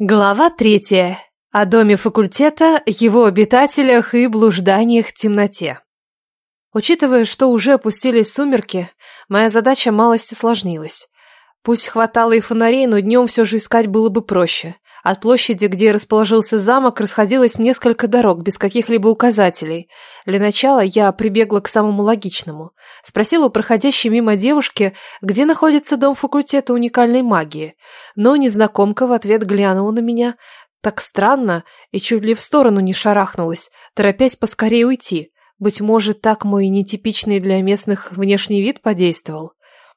Глава третья. О доме факультета, его обитателях и блужданиях в темноте. Учитывая, что уже опустились сумерки, моя задача малость осложнилась. Пусть хватало и фонарей, но днем все же искать было бы проще. От площади, где расположился замок, расходилось несколько дорог без каких-либо указателей. Для начала я прибегла к самому логичному. Спросила у проходящей мимо девушки, где находится дом факультета уникальной магии. Но незнакомка в ответ глянула на меня так странно и чуть ли в сторону не шарахнулась, торопясь поскорее уйти. Быть может, так мой нетипичный для местных внешний вид подействовал.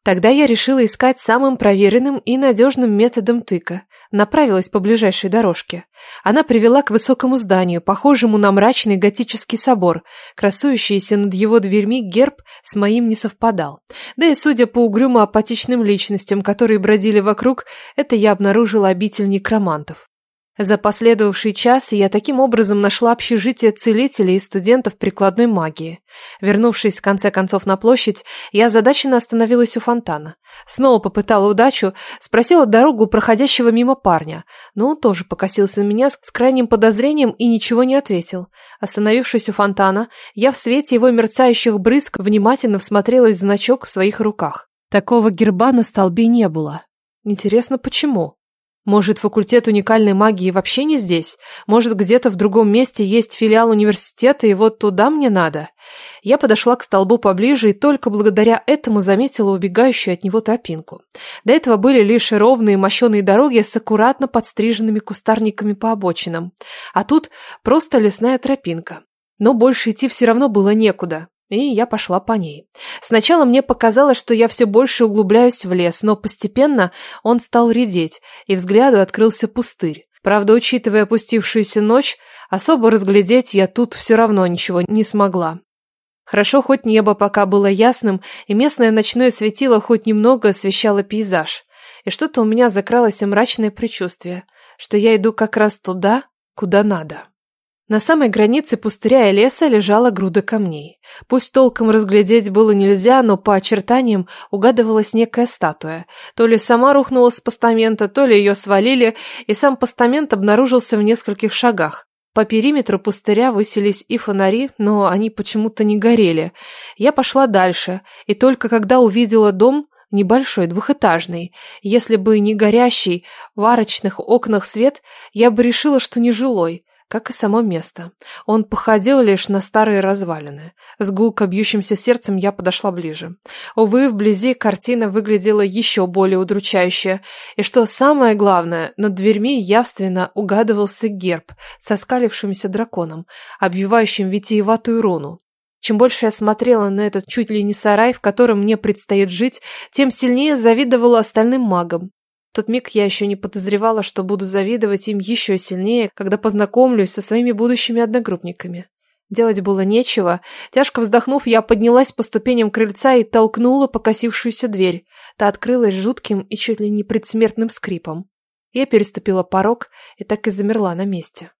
Тогда я решила искать самым проверенным и надежным методом тыка направилась по ближайшей дорожке. Она привела к высокому зданию, похожему на мрачный готический собор. Красующийся над его дверьми герб с моим не совпадал. Да и судя по угрюмо-апатичным личностям, которые бродили вокруг, это я обнаружила обитель некромантов. За последовавший час я таким образом нашла общежитие целителей и студентов прикладной магии. Вернувшись в конце концов на площадь, я озадаченно остановилась у фонтана. Снова попытала удачу, спросила дорогу проходящего мимо парня, но он тоже покосился на меня с крайним подозрением и ничего не ответил. Остановившись у фонтана, я в свете его мерцающих брызг внимательно всмотрелась в значок в своих руках. Такого герба на столбе не было. Интересно, почему? Может, факультет уникальной магии вообще не здесь? Может, где-то в другом месте есть филиал университета, и вот туда мне надо? Я подошла к столбу поближе и только благодаря этому заметила убегающую от него тропинку. До этого были лишь ровные мощеные дороги с аккуратно подстриженными кустарниками по обочинам. А тут просто лесная тропинка. Но больше идти все равно было некуда. И я пошла по ней. Сначала мне показалось, что я все больше углубляюсь в лес, но постепенно он стал редеть, и взгляду открылся пустырь. Правда, учитывая опустившуюся ночь, особо разглядеть я тут все равно ничего не смогла. Хорошо, хоть небо пока было ясным, и местное ночное светило хоть немного освещало пейзаж. И что-то у меня закралось мрачное предчувствие, что я иду как раз туда, куда надо. На самой границе пустыря и леса лежала груда камней. Пусть толком разглядеть было нельзя, но по очертаниям угадывалась некая статуя. То ли сама рухнула с постамента, то ли ее свалили, и сам постамент обнаружился в нескольких шагах. По периметру пустыря высились и фонари, но они почему-то не горели. Я пошла дальше, и только когда увидела дом, небольшой, двухэтажный, если бы не горящий в арочных окнах свет, я бы решила, что не жилой как и само место. Он походил лишь на старые развалины. С гулко бьющимся сердцем я подошла ближе. Увы, вблизи картина выглядела еще более удручающе. И что самое главное, над дверьми явственно угадывался герб со скалившимся драконом, обвивающим витиеватую руну. Чем больше я смотрела на этот чуть ли не сарай, в котором мне предстоит жить, тем сильнее завидовала остальным магам тот миг я еще не подозревала, что буду завидовать им еще сильнее, когда познакомлюсь со своими будущими одногруппниками. Делать было нечего. Тяжко вздохнув, я поднялась по ступеням крыльца и толкнула покосившуюся дверь. Та открылась жутким и чуть ли не предсмертным скрипом. Я переступила порог и так и замерла на месте.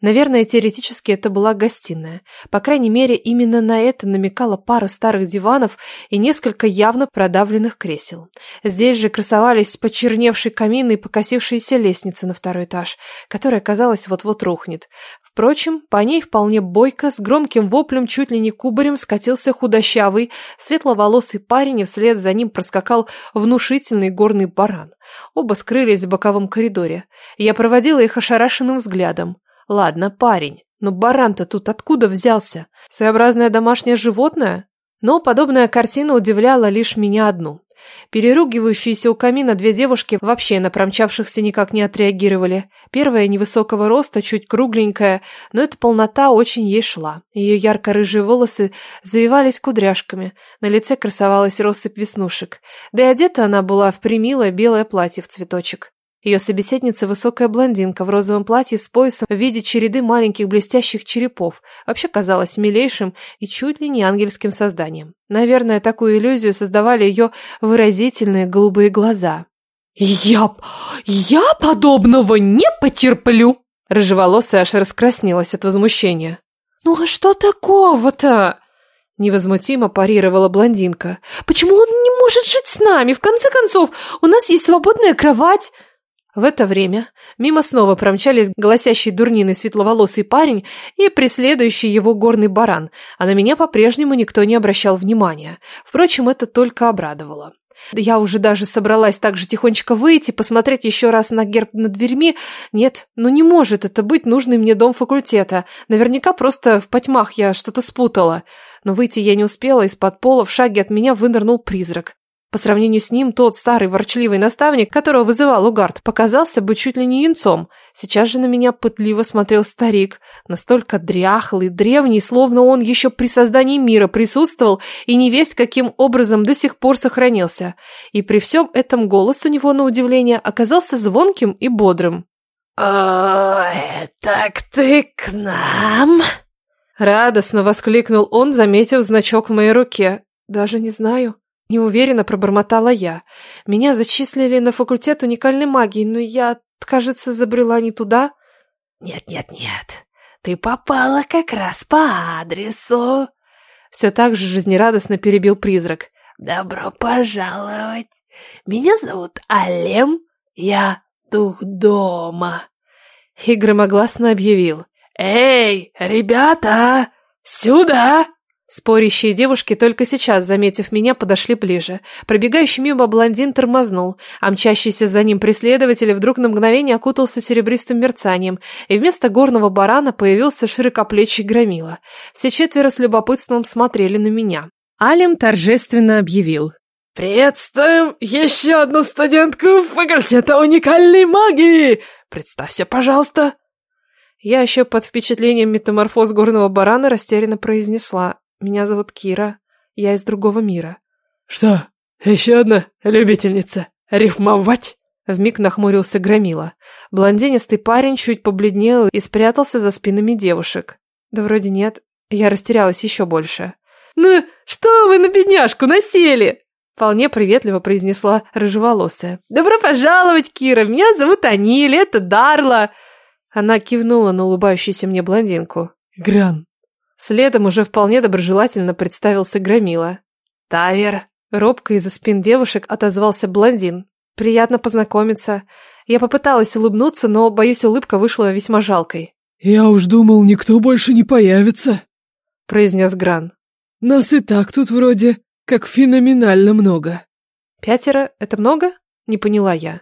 Наверное, теоретически это была гостиная. По крайней мере, именно на это намекала пара старых диванов и несколько явно продавленных кресел. Здесь же красовались почерневший камин и покосившаяся лестница на второй этаж, которая, казалось, вот-вот рухнет. Впрочем, по ней вполне бойко, с громким воплем чуть ли не кубарем скатился худощавый, светловолосый парень, и вслед за ним проскакал внушительный горный баран. Оба скрылись в боковом коридоре. Я проводила их ошарашенным взглядом. Ладно, парень, но баран-то тут откуда взялся? Своеобразное домашнее животное? Но подобная картина удивляла лишь меня одну. Переругивающиеся у камина две девушки вообще на промчавшихся никак не отреагировали. Первая невысокого роста, чуть кругленькая, но эта полнота очень ей шла. Ее ярко-рыжие волосы завивались кудряшками, на лице красовалась россыпь веснушек. Да и одета она была в примилое белое платье в цветочек. Ее собеседница высокая блондинка в розовом платье с поясом в виде череды маленьких блестящих черепов. Вообще казалась милейшим и чуть ли не ангельским созданием. Наверное, такую иллюзию создавали ее выразительные голубые глаза. «Я... я подобного не потерплю!» Рыжеволосая аж раскраснелась от возмущения. «Ну а что такого-то?» Невозмутимо парировала блондинка. «Почему он не может жить с нами? В конце концов, у нас есть свободная кровать!» В это время мимо снова промчались голосящий дурниной светловолосый парень и преследующий его горный баран, а на меня по-прежнему никто не обращал внимания. Впрочем, это только обрадовало. Я уже даже собралась так же тихонечко выйти, посмотреть еще раз на герб над дверьми. Нет, ну не может это быть нужный мне дом факультета. Наверняка просто в потьмах я что-то спутала. Но выйти я не успела, из-под пола в шаге от меня вынырнул призрак. По сравнению с ним, тот старый ворчливый наставник, которого вызывал Угард, показался бы чуть ли не юнцом. Сейчас же на меня пытливо смотрел старик, настолько дряхлый, древний, словно он еще при создании мира присутствовал и не весть каким образом до сих пор сохранился. И при всем этом голос у него, на удивление, оказался звонким и бодрым. «О, так ты к нам?» Радостно воскликнул он, заметив значок в моей руке. «Даже не знаю». Неуверенно пробормотала я. Меня зачислили на факультет уникальной магии, но я, кажется, забрела не туда. Нет-нет-нет, ты попала как раз по адресу. Все так же жизнерадостно перебил призрак. Добро пожаловать. Меня зовут Алем, я дух дома. И громогласно объявил. Эй, ребята, сюда! Спорящие девушки, только сейчас, заметив меня, подошли ближе. Пробегающий мимо блондин тормознул, а мчащийся за ним преследователь вдруг на мгновение окутался серебристым мерцанием, и вместо горного барана появился широкоплечий громила. Все четверо с любопытством смотрели на меня. Алим торжественно объявил. «Приветствуем еще одну студентку факультета уникальной магии! Представься, пожалуйста!» Я еще под впечатлением метаморфоз горного барана растерянно произнесла. Меня зовут Кира. Я из другого мира. Что? Еще одна любительница? Рифмовать? Вмиг нахмурился Громила. Блондинистый парень чуть побледнел и спрятался за спинами девушек. Да вроде нет. Я растерялась еще больше. «Ну, что вы на бедняжку насели?» Вполне приветливо произнесла рыжеволосая. «Добро пожаловать, Кира! Меня зовут Аниль, это Дарла!» Она кивнула на улыбающуюся мне блондинку. «Гран, Следом уже вполне доброжелательно представился Громила. «Тавер!» Робко из-за спин девушек отозвался блондин. «Приятно познакомиться». Я попыталась улыбнуться, но, боюсь, улыбка вышла весьма жалкой. «Я уж думал, никто больше не появится», — произнес Гран. «Нас и так тут вроде как феноменально много». «Пятеро — это много?» — не поняла я.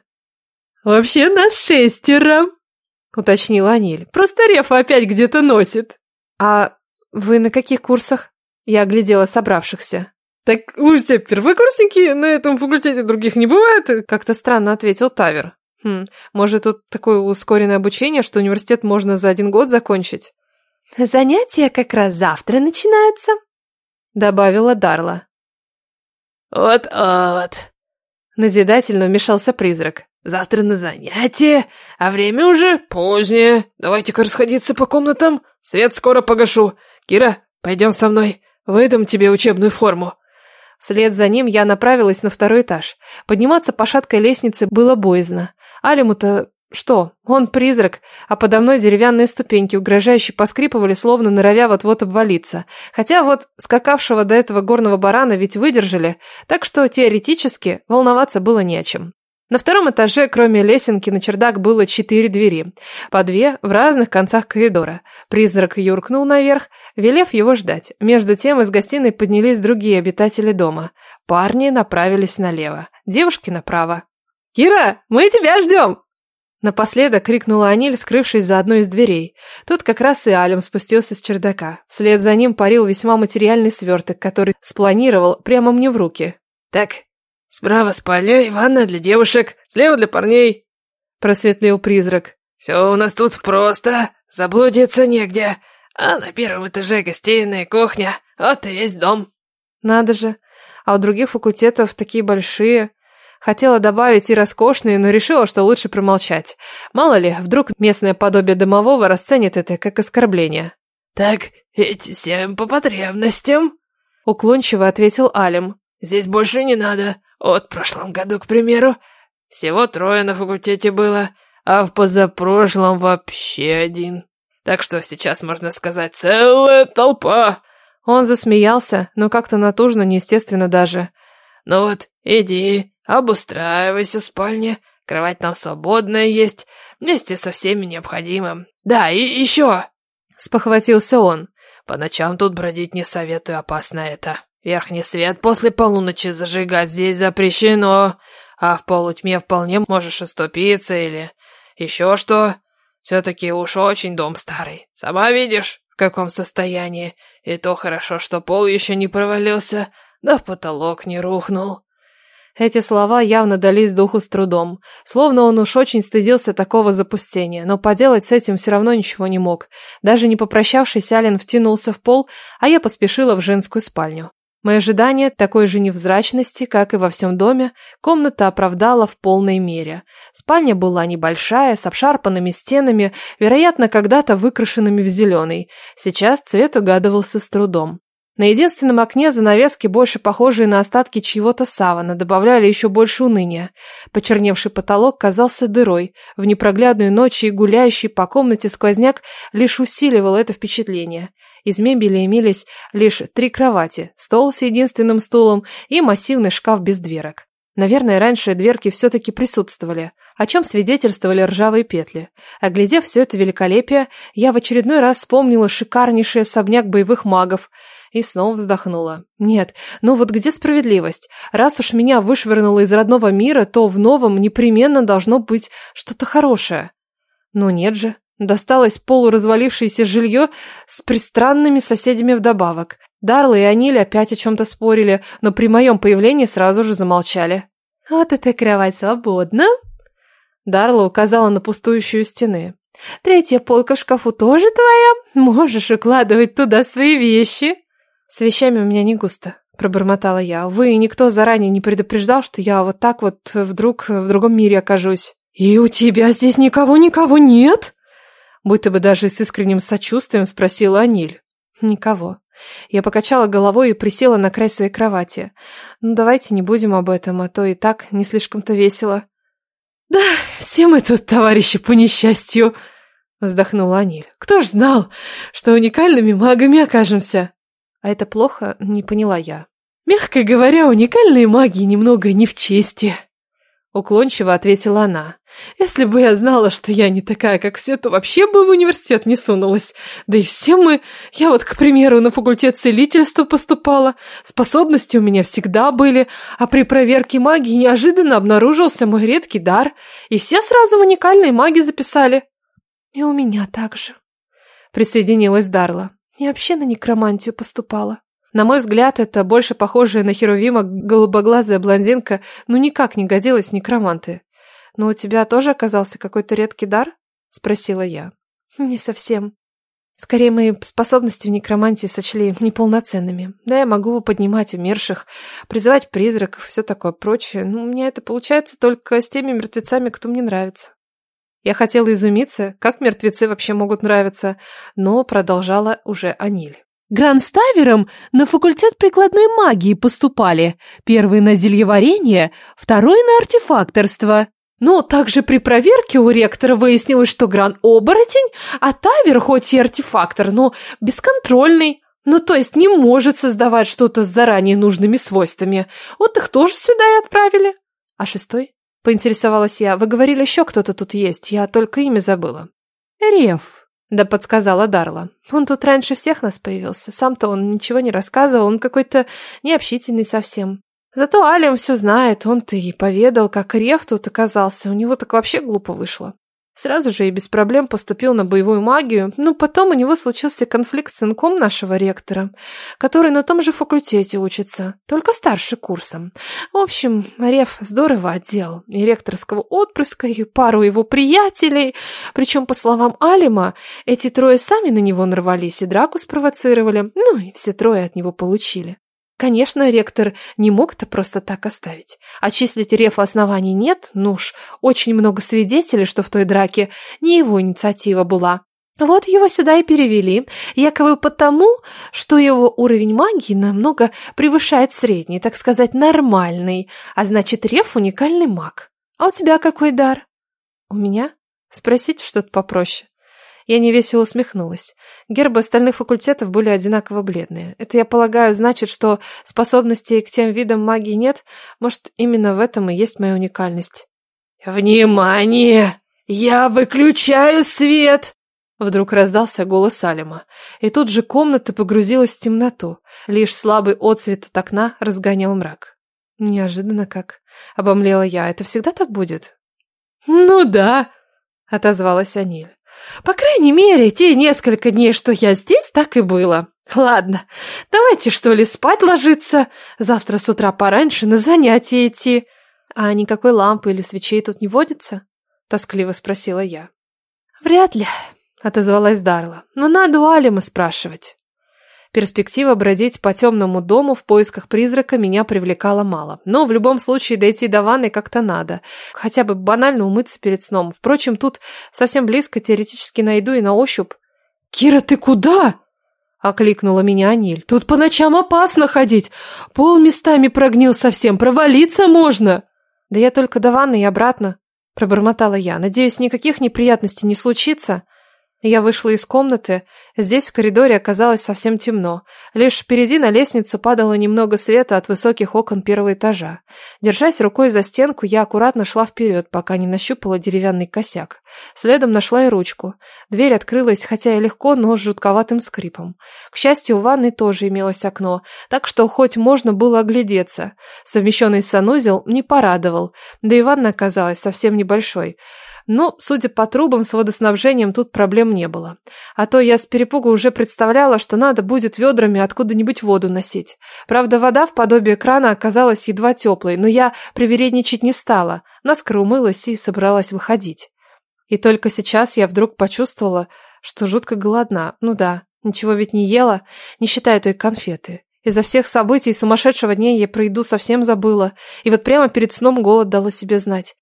«Вообще нас шестеро», — уточнила Аниль. «Просто Рефа опять где-то носит». «А «Вы на каких курсах?» Я оглядела собравшихся. «Так вы все первокурсники, на этом факультете других не бывает?» Как-то странно ответил Тавер. «Хм, может, тут такое ускоренное обучение, что университет можно за один год закончить?» «Занятия как раз завтра начинаются», — добавила Дарла. «Вот-вот», — назидательно вмешался призрак. «Завтра на занятие, а время уже позднее. Давайте-ка расходиться по комнатам. Свет скоро погашу. «Кира, пойдем со мной, выдам тебе учебную форму». Вслед за ним я направилась на второй этаж. Подниматься по шаткой лестнице было боязно. Алиму-то что? Он призрак, а подо мной деревянные ступеньки, угрожающе поскрипывали, словно норовя вот-вот обвалиться. Хотя вот скакавшего до этого горного барана ведь выдержали, так что теоретически волноваться было не о чем. На втором этаже, кроме лесенки, на чердак было четыре двери, по две в разных концах коридора. Призрак юркнул наверх, велев его ждать. Между тем из гостиной поднялись другие обитатели дома. Парни направились налево, девушки направо. «Кира, мы тебя ждем!» Напоследок крикнула Аниль, скрывшись за одной из дверей. Тут как раз и Алем спустился с чердака. Вслед за ним парил весьма материальный сверток, который спланировал прямо мне в руки. «Так, Справа спальня и ванна для девушек, слева для парней. Просветлил призрак. Все у нас тут просто, заблудиться негде. А на первом этаже гостиная, кухня, вот и весь дом. Надо же. А у других факультетов такие большие. Хотела добавить и роскошные, но решила, что лучше промолчать. Мало ли, вдруг местное подобие домового расценит это как оскорбление. «Так, эти всем по потребностям», — уклончиво ответил Алим. «Здесь больше не надо. Вот в прошлом году, к примеру, всего трое на факультете было, а в позапрошлом вообще один. Так что сейчас, можно сказать, целая толпа. Он засмеялся, но как-то натужно, неестественно даже. Ну вот, иди, обустраивайся в спальне. Кровать там свободная есть, вместе со всеми необходимым. Да, и еще!» Спохватился он. «По ночам тут бродить не советую, опасно это. Верхний свет после полуночи зажигать здесь запрещено, а в полутьме вполне можешь оступиться или еще что. Все-таки уж очень дом старый. Сама видишь, в каком состоянии. И то хорошо, что пол еще не провалился, да потолок не рухнул. Эти слова явно дались духу с трудом, словно он уж очень стыдился такого запустения, но поделать с этим все равно ничего не мог. Даже не попрощавшись, Ален втянулся в пол, а я поспешила в женскую спальню. Мои ожидания такой же невзрачности, как и во всем доме, комната оправдала в полной мере. Спальня была небольшая, с обшарпанными стенами, вероятно, когда-то выкрашенными в зеленый. Сейчас цвет угадывался с трудом. На единственном окне занавески, больше похожие на остатки чьего-то савана, добавляли еще больше уныния. Почерневший потолок казался дырой. В непроглядную ночь и гуляющий по комнате сквозняк лишь усиливал это впечатление. Из мебели имелись лишь три кровати, стол с единственным стулом и массивный шкаф без дверок. Наверное, раньше дверки все-таки присутствовали, о чем свидетельствовали ржавые петли. Оглядев все это великолепие, я в очередной раз вспомнила шикарнейший особняк боевых магов и снова вздохнула. Нет, ну вот где справедливость? Раз уж меня вышвырнуло из родного мира, то в новом непременно должно быть что-то хорошее. Но нет же. Досталось полуразвалившееся жилье с пристранными соседями вдобавок. Дарла и Аниль опять о чем-то спорили, но при моем появлении сразу же замолчали. «Вот эта кровать свободна!» Дарла указала на пустующую стены. «Третья полка в шкафу тоже твоя? Можешь укладывать туда свои вещи!» «С вещами у меня не густо», — пробормотала я. «Вы никто заранее не предупреждал, что я вот так вот вдруг в другом мире окажусь?» «И у тебя здесь никого-никого нет?» Будто бы даже с искренним сочувствием спросила Аниль. Никого. Я покачала головой и присела на край своей кровати. Ну, давайте не будем об этом, а то и так не слишком-то весело. Да, все мы тут, товарищи, по несчастью, вздохнула Аниль. Кто ж знал, что уникальными магами окажемся? А это плохо, не поняла я. Мягко говоря, уникальные маги немного не в чести. Уклончиво ответила она. Если бы я знала, что я не такая, как все, то вообще бы в университет не сунулась. Да и все мы... Я вот, к примеру, на факультет целительства поступала. Способности у меня всегда были, а при проверке магии неожиданно обнаружился мой редкий дар, и все сразу в уникальные маги записали. И у меня так же. Присоединилась Дарла. Я вообще на некромантию поступала. На мой взгляд, это больше похожая на Херувима голубоглазая блондинка, ну никак не годилась некроманты. «Но у тебя тоже оказался какой-то редкий дар?» — спросила я. «Не совсем. Скорее, мои способности в некромантии сочли неполноценными. Да, я могу поднимать умерших, призывать призраков, все такое прочее, но у меня это получается только с теми мертвецами, кто мне нравится». Я хотела изумиться, как мертвецы вообще могут нравиться, но продолжала уже Аниль. Гранставером на факультет прикладной магии поступали. Первый на зельеварение, второй на артефакторство. Но также при проверке у ректора выяснилось, что Гран оборотень, а Тавер хоть и артефактор, но бесконтрольный. Ну, то есть не может создавать что-то с заранее нужными свойствами. Вот их тоже сюда и отправили. А шестой? Поинтересовалась я. Вы говорили, еще кто-то тут есть. Я только имя забыла. Рев. Да подсказала Дарла. Он тут раньше всех нас появился. Сам-то он ничего не рассказывал. Он какой-то необщительный совсем. Зато Алим все знает, он-то и поведал, как Рев тут оказался, у него так вообще глупо вышло. Сразу же и без проблем поступил на боевую магию, но потом у него случился конфликт с сынком нашего ректора, который на том же факультете учится, только старше курсом. В общем, Рев здорово отдел и ректорского отпрыска, и пару его приятелей, причем, по словам Алима, эти трое сами на него нарвались и драку спровоцировали, ну и все трое от него получили. Конечно, ректор не мог это просто так оставить. Отчислить Рефа оснований нет, ну уж очень много свидетелей, что в той драке не его инициатива была. Вот его сюда и перевели, якобы потому, что его уровень магии намного превышает средний, так сказать, нормальный, а значит, Реф уникальный маг. А у тебя какой дар? У меня? Спросить что-то попроще. Я невесело усмехнулась. Гербы остальных факультетов были одинаково бледные. Это, я полагаю, значит, что способностей к тем видам магии нет? Может, именно в этом и есть моя уникальность? «Внимание! Я выключаю свет!» Вдруг раздался голос Алима, и тут же комната погрузилась в темноту. Лишь слабый отсвет от окна разгонял мрак. Неожиданно как. Обомлела я. Это всегда так будет? Ну да, отозвалась Аниль. По крайней мере, те несколько дней, что я здесь, так и было. Ладно, давайте что ли спать ложиться. Завтра с утра пораньше на занятия идти. А никакой лампы или свечей тут не водится? Тоскливо спросила я. Вряд ли, отозвалась Дарла. Но надо у Алима спрашивать. Перспектива бродить по темному дому в поисках призрака меня привлекала мало. Но в любом случае дойти до ванной как-то надо. Хотя бы банально умыться перед сном. Впрочем, тут совсем близко теоретически найду и на ощупь. «Кира, ты куда?» — окликнула меня Аниль. «Тут по ночам опасно ходить. Пол местами прогнил совсем, провалиться можно». «Да я только до ванны и обратно», — пробормотала я. «Надеюсь, никаких неприятностей не случится». Я вышла из комнаты. Здесь в коридоре оказалось совсем темно. Лишь впереди на лестницу падало немного света от высоких окон первого этажа. Держась рукой за стенку, я аккуратно шла вперед, пока не нащупала деревянный косяк. Следом нашла и ручку. Дверь открылась, хотя и легко, но с жутковатым скрипом. К счастью, у ванной тоже имелось окно, так что хоть можно было оглядеться. Совмещенный санузел не порадовал, да и ванна оказалась совсем небольшой. Но, судя по трубам с водоснабжением, тут проблем не было. А то я с перепугу уже представляла, что надо будет ведрами откуда-нибудь воду носить. Правда, вода в подобие крана оказалась едва теплой, но я привередничать не стала, наскоро умылась и собралась выходить. И только сейчас я вдруг почувствовала, что жутко голодна. Ну да, ничего ведь не ела, не считая той конфеты. Из-за всех событий сумасшедшего дня я про еду совсем забыла, и вот прямо перед сном голод дала себе знать.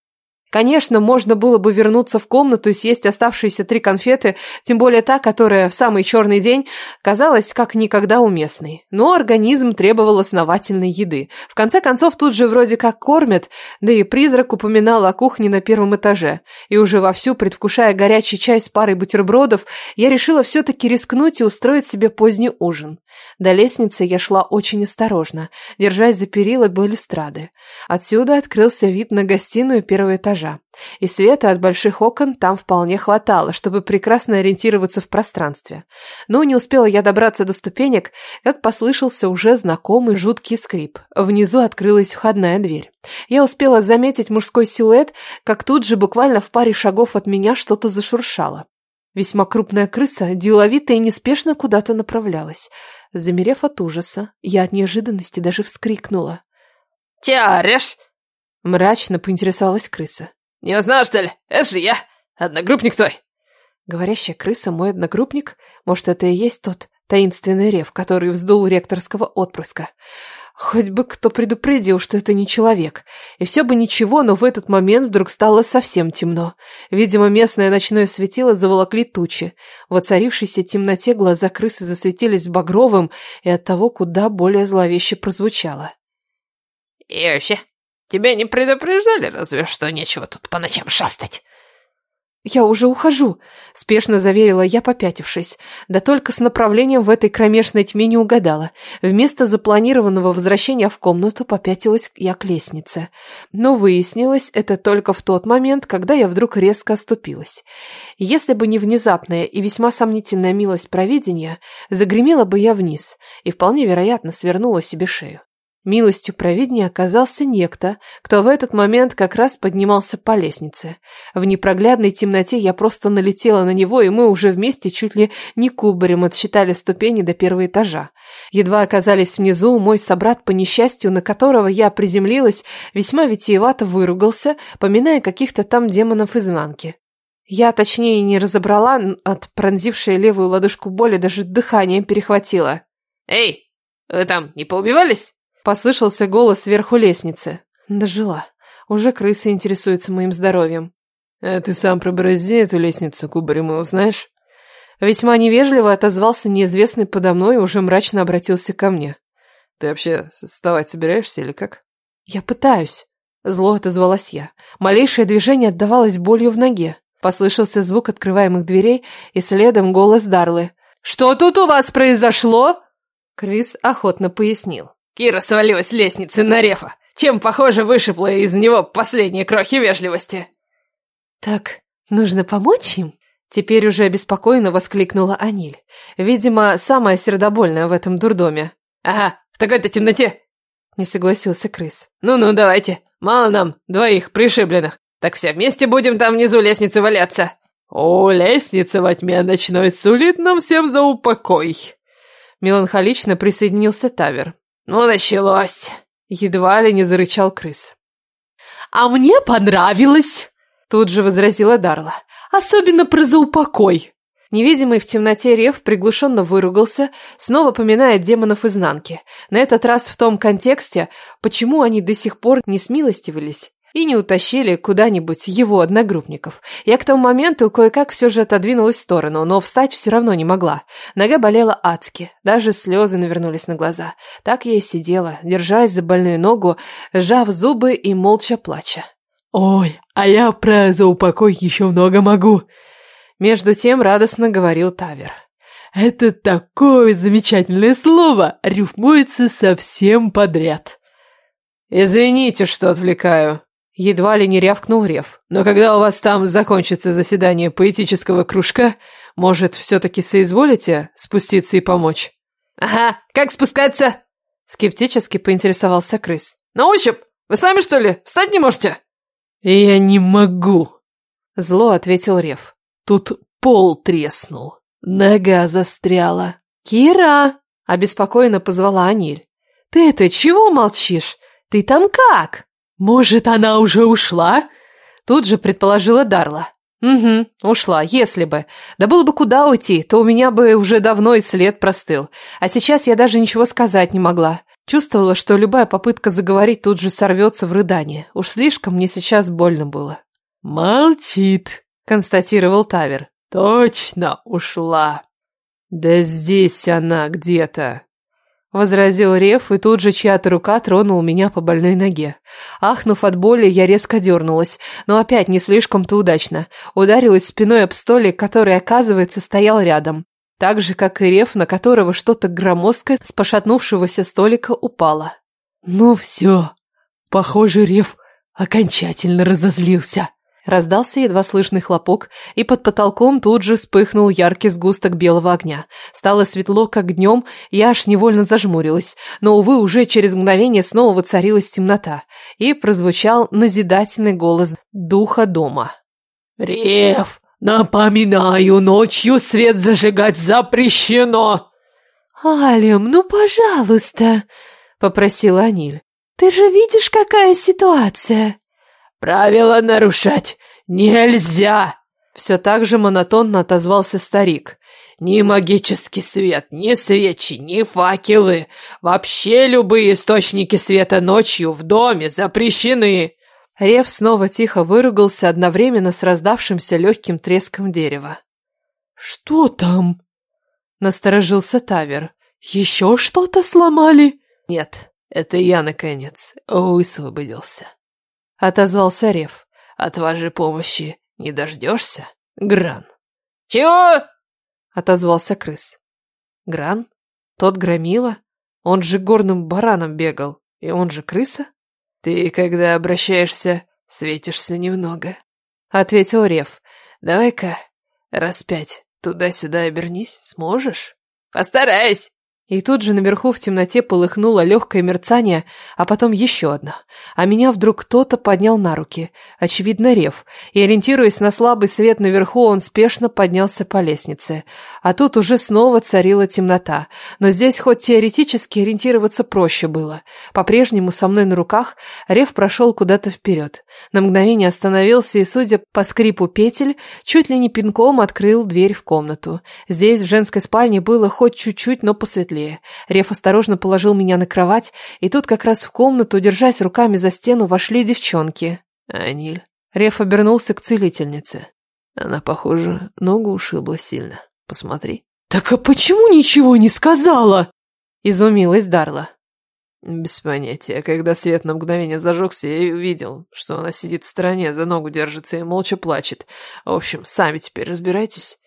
Конечно, можно было бы вернуться в комнату и съесть оставшиеся три конфеты, тем более та, которая в самый черный день казалась как никогда уместной. Но организм требовал основательной еды. В конце концов, тут же вроде как кормят, да и призрак упоминал о кухне на первом этаже. И уже вовсю, предвкушая горячий чай с парой бутербродов, я решила все-таки рискнуть и устроить себе поздний ужин. До лестницы я шла очень осторожно, держась за перила балюстрады. Отсюда открылся вид на гостиную первого этажа. И света от больших окон там вполне хватало, чтобы прекрасно ориентироваться в пространстве. Но не успела я добраться до ступенек, как послышался уже знакомый жуткий скрип. Внизу открылась входная дверь. Я успела заметить мужской силуэт, как тут же буквально в паре шагов от меня что-то зашуршало. Весьма крупная крыса деловито и неспешно куда-то направлялась. Замерев от ужаса, я от неожиданности даже вскрикнула. «Тяришь?» Мрачно поинтересовалась крыса. «Не узнал, что ли? Это же я, одногруппник твой!» Говорящая крыса мой одногруппник? Может, это и есть тот таинственный рев, который вздул ректорского отпрыска? Хоть бы кто предупредил, что это не человек. И все бы ничего, но в этот момент вдруг стало совсем темно. Видимо, местное ночное светило заволокли тучи. В оцарившейся темноте глаза крысы засветились багровым и оттого куда более зловеще прозвучало. «И вообще, тебя не предупреждали разве, что нечего тут по ночам шастать?» «Я уже ухожу», — спешно заверила я, попятившись. Да только с направлением в этой кромешной тьме не угадала. Вместо запланированного возвращения в комнату попятилась я к лестнице. Но выяснилось это только в тот момент, когда я вдруг резко оступилась. Если бы не внезапная и весьма сомнительная милость провидения, загремела бы я вниз и вполне вероятно свернула себе шею. Милостью провидения оказался некто, кто в этот момент как раз поднимался по лестнице. В непроглядной темноте я просто налетела на него, и мы уже вместе чуть ли не кубарем отсчитали ступени до первого этажа. Едва оказались внизу, мой собрат, по несчастью, на которого я приземлилась, весьма витиевато выругался, поминая каких-то там демонов изнанки. Я, точнее, не разобрала, от пронзившей левую ладошку боли даже дыхание перехватило. «Эй, вы там не поубивались?» Послышался голос сверху лестницы. Дожила. Уже крысы интересуются моим здоровьем. А ты сам проборози эту лестницу кубарем и узнаешь? Весьма невежливо отозвался неизвестный подо мной и уже мрачно обратился ко мне. Ты вообще вставать собираешься или как? Я пытаюсь. Зло отозвалась я. Малейшее движение отдавалось болью в ноге. Послышался звук открываемых дверей и следом голос Дарлы. «Что тут у вас произошло?» Крыс охотно пояснил. Кира свалилась с лестницы на рефа. чем, похоже, вышибло из него последние крохи вежливости. Так, нужно помочь им? Теперь уже обеспокоенно воскликнула Аниль. Видимо, самая сердобольная в этом дурдоме. Ага, в такой-то темноте. Не согласился крыс. Ну-ну, давайте. Мало нам двоих пришибленных. Так все вместе будем там внизу лестницы валяться. О, лестница во тьме ночной сулит нам всем за упокой. Меланхолично присоединился Тавер. Ну, началось. Едва ли не зарычал крыс. «А мне понравилось!» Тут же возразила Дарла. «Особенно про заупокой!» Невидимый в темноте рев приглушенно выругался, снова поминая демонов изнанки. На этот раз в том контексте, почему они до сих пор не смилостивились и не утащили куда-нибудь его одногруппников. Я к тому моменту кое-как все же отодвинулась в сторону, но встать все равно не могла. Нога болела адски, даже слезы навернулись на глаза. Так я и сидела, держась за больную ногу, сжав зубы и молча плача. «Ой, а я про заупокой еще много могу!» Между тем радостно говорил Тавер. «Это такое замечательное слово! Рифмуется совсем подряд!» «Извините, что отвлекаю», Едва ли не рявкнул Рев. «Но когда у вас там закончится заседание поэтического кружка, может, все-таки соизволите спуститься и помочь?» «Ага, как спускаться?» Скептически поинтересовался крыс. «На ощупь! Вы сами, что ли, встать не можете?» «Я не могу!» Зло ответил Рев. «Тут пол треснул. Нога застряла». «Кира!» – обеспокоенно позвала Аниль. «Ты это чего молчишь? Ты там как?» «Может, она уже ушла?» Тут же предположила Дарла. «Угу, ушла, если бы. Да было бы куда уйти, то у меня бы уже давно и след простыл. А сейчас я даже ничего сказать не могла. Чувствовала, что любая попытка заговорить тут же сорвется в рыдание. Уж слишком мне сейчас больно было». «Молчит», — констатировал Тавер. «Точно ушла». «Да здесь она где-то», Возразил Рев, и тут же чья-то рука тронула меня по больной ноге. Ахнув от боли, я резко дернулась, но опять не слишком-то удачно. Ударилась спиной об столик, который, оказывается, стоял рядом. Так же, как и Рев, на которого что-то громоздкое с пошатнувшегося столика упало. «Ну все, похоже, Рев окончательно разозлился». Раздался едва слышный хлопок, и под потолком тут же вспыхнул яркий сгусток белого огня. Стало светло, как днем, я аж невольно зажмурилась, но, увы, уже через мгновение снова воцарилась темнота, и прозвучал назидательный голос духа дома. «Рев, напоминаю, ночью свет зажигать запрещено!» «Алем, ну, пожалуйста!» — попросила Аниль. «Ты же видишь, какая ситуация!» «Правила нарушать нельзя!» Все так же монотонно отозвался старик. «Ни магический свет, ни свечи, ни факелы. Вообще любые источники света ночью в доме запрещены!» Рев снова тихо выругался одновременно с раздавшимся легким треском дерева. «Что там?» — насторожился Тавер. «Еще что-то сломали?» «Нет, это я, наконец, высвободился». — отозвался Рев. «От вашей помощи не дождешься, Гран?» «Чего?» — отозвался крыс. «Гран? Тот громила? Он же горным бараном бегал, и он же крыса?» «Ты, когда обращаешься, светишься немного», — ответил Рев. «Давай-ка раз пять туда-сюда обернись, сможешь?» «Постараюсь!» И тут же наверху в темноте полыхнуло легкое мерцание, а потом еще одно. А меня вдруг кто-то поднял на руки, очевидно, рев, и, ориентируясь на слабый свет наверху, он спешно поднялся по лестнице. А тут уже снова царила темнота, но здесь хоть теоретически ориентироваться проще было. По-прежнему со мной на руках рев прошел куда-то вперед. На мгновение остановился и, судя по скрипу петель, чуть ли не пинком открыл дверь в комнату. Здесь, в женской спальне, было хоть чуть-чуть, но посветлее. Реф осторожно положил меня на кровать, и тут как раз в комнату, держась руками за стену, вошли девчонки. «Аниль». Реф обернулся к целительнице. Она, похоже, ногу ушибла сильно. Посмотри. «Так а почему ничего не сказала?» Изумилась Дарла. Без понятия. Когда свет на мгновение зажегся, я увидел, что она сидит в стороне, за ногу держится и молча плачет. В общем, сами теперь разбирайтесь.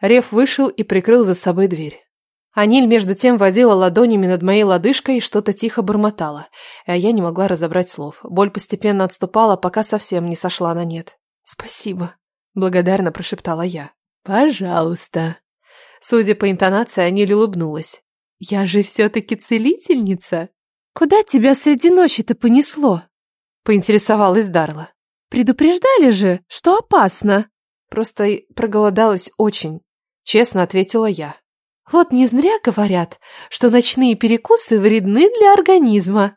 Рев вышел и прикрыл за собой дверь. Аниль между тем водила ладонями над моей лодыжкой и что-то тихо бормотала, а я не могла разобрать слов. Боль постепенно отступала, пока совсем не сошла на нет. «Спасибо», — благодарно прошептала я. «Пожалуйста». Судя по интонации, Аниль улыбнулась. «Я же все-таки целительница. Куда тебя среди ночи-то понесло?» Поинтересовалась Дарла. «Предупреждали же, что опасно». «Просто проголодалась очень», — честно ответила я. Вот не зря говорят, что ночные перекусы вредны для организма.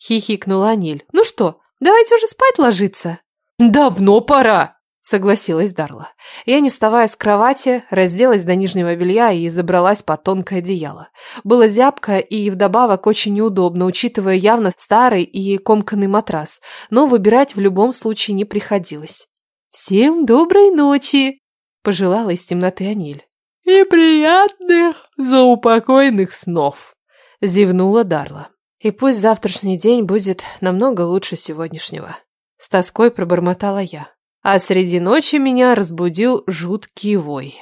Хихикнула Аниль. Ну что, давайте уже спать ложиться. Давно пора, согласилась Дарла. Я, не вставая с кровати, разделась до нижнего белья и забралась под тонкое одеяло. Было зябко и вдобавок очень неудобно, учитывая явно старый и комканный матрас, но выбирать в любом случае не приходилось. «Всем доброй ночи!» – пожелала из темноты Аниль. «И приятных, заупокойных снов!» — зевнула Дарла. «И пусть завтрашний день будет намного лучше сегодняшнего». С тоской пробормотала я. А среди ночи меня разбудил жуткий вой.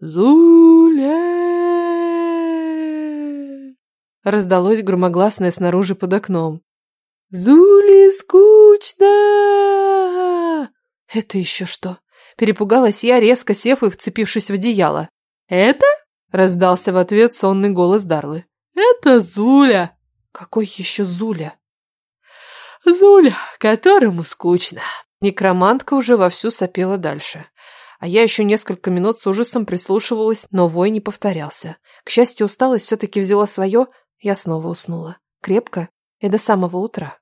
«Зуля!» Раздалось громогласное снаружи под окном. «Зули скучно!» «Это еще что?» Перепугалась я, резко сев и вцепившись в одеяло. «Это?» — раздался в ответ сонный голос Дарлы. «Это Зуля!» «Какой еще Зуля?» «Зуля, которому скучно!» Некромантка уже вовсю сопела дальше. А я еще несколько минут с ужасом прислушивалась, но вой не повторялся. К счастью, усталость все-таки взяла свое, я снова уснула. Крепко и до самого утра.